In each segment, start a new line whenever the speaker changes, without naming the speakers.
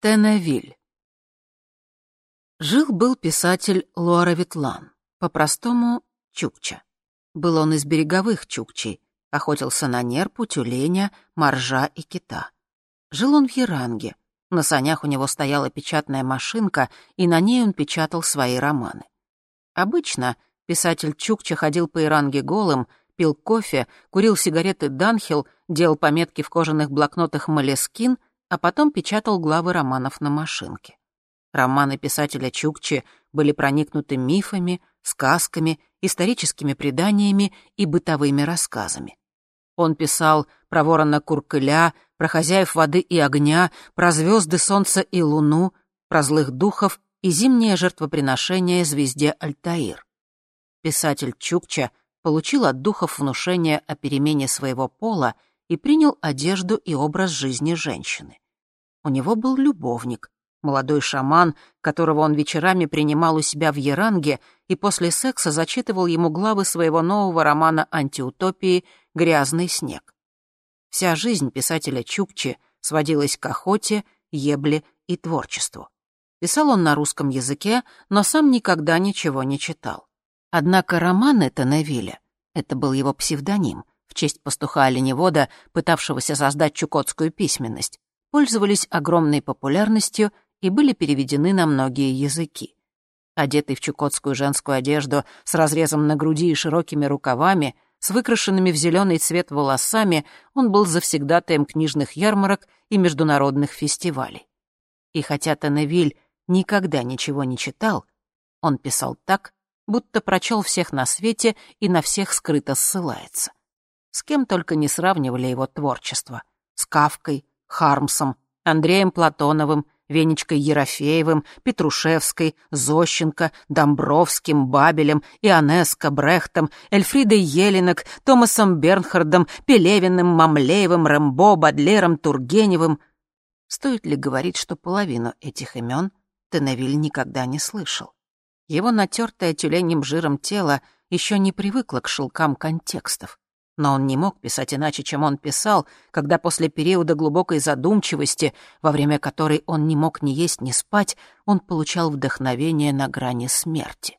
Теневиль. Жил-был писатель Луара Ветлан, по-простому Чукча. Был он из береговых Чукчей, охотился на нерпу, тюленя, моржа и кита. Жил он в Яранге, на санях у него стояла печатная машинка, и на ней он печатал свои романы. Обычно писатель Чукча ходил по Иранге голым, пил кофе, курил сигареты Данхил, делал пометки в кожаных блокнотах Малескин — а потом печатал главы романов на машинке. Романы писателя Чукчи были проникнуты мифами, сказками, историческими преданиями и бытовыми рассказами. Он писал про ворона Куркыля, про хозяев воды и огня, про звезды солнца и луну, про злых духов и зимнее жертвоприношение звезде Альтаир. Писатель Чукча получил от духов внушение о перемене своего пола и принял одежду и образ жизни женщины. У него был любовник, молодой шаман, которого он вечерами принимал у себя в Яранге и после секса зачитывал ему главы своего нового романа антиутопии «Грязный снег». Вся жизнь писателя Чукчи сводилась к охоте, ебле и творчеству. Писал он на русском языке, но сам никогда ничего не читал. Однако романы Теневиля — это был его псевдоним — в честь пастуха-оленевода, пытавшегося создать чукотскую письменность, пользовались огромной популярностью и были переведены на многие языки. Одетый в чукотскую женскую одежду с разрезом на груди и широкими рукавами, с выкрашенными в зеленый цвет волосами, он был завсегдатаем книжных ярмарок и международных фестивалей. И хотя Тенневиль никогда ничего не читал, он писал так, будто прочел всех на свете и на всех скрыто ссылается. С кем только не сравнивали его творчество. С Кавкой, Хармсом, Андреем Платоновым, Венечкой Ерофеевым, Петрушевской, Зощенко, Домбровским, Бабелем, Ионеско, Брехтом, Эльфридой Елинок, Томасом Бернхардом, Пелевиным, Мамлеевым, Рэмбо, Бадлером, Тургеневым. Стоит ли говорить, что половину этих имен Теневиль никогда не слышал? Его натертое тюленем жиром тело еще не привыкло к шелкам контекстов. Но он не мог писать иначе, чем он писал, когда после периода глубокой задумчивости, во время которой он не мог ни есть, ни спать, он получал вдохновение на грани смерти.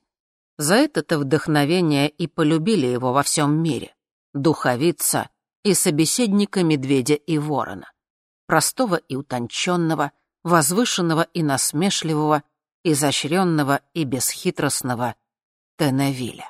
За это-то вдохновение и полюбили его во всем мире. Духовица и собеседника медведя и ворона. Простого и утонченного, возвышенного и насмешливого, изощренного и бесхитростного Теневиля.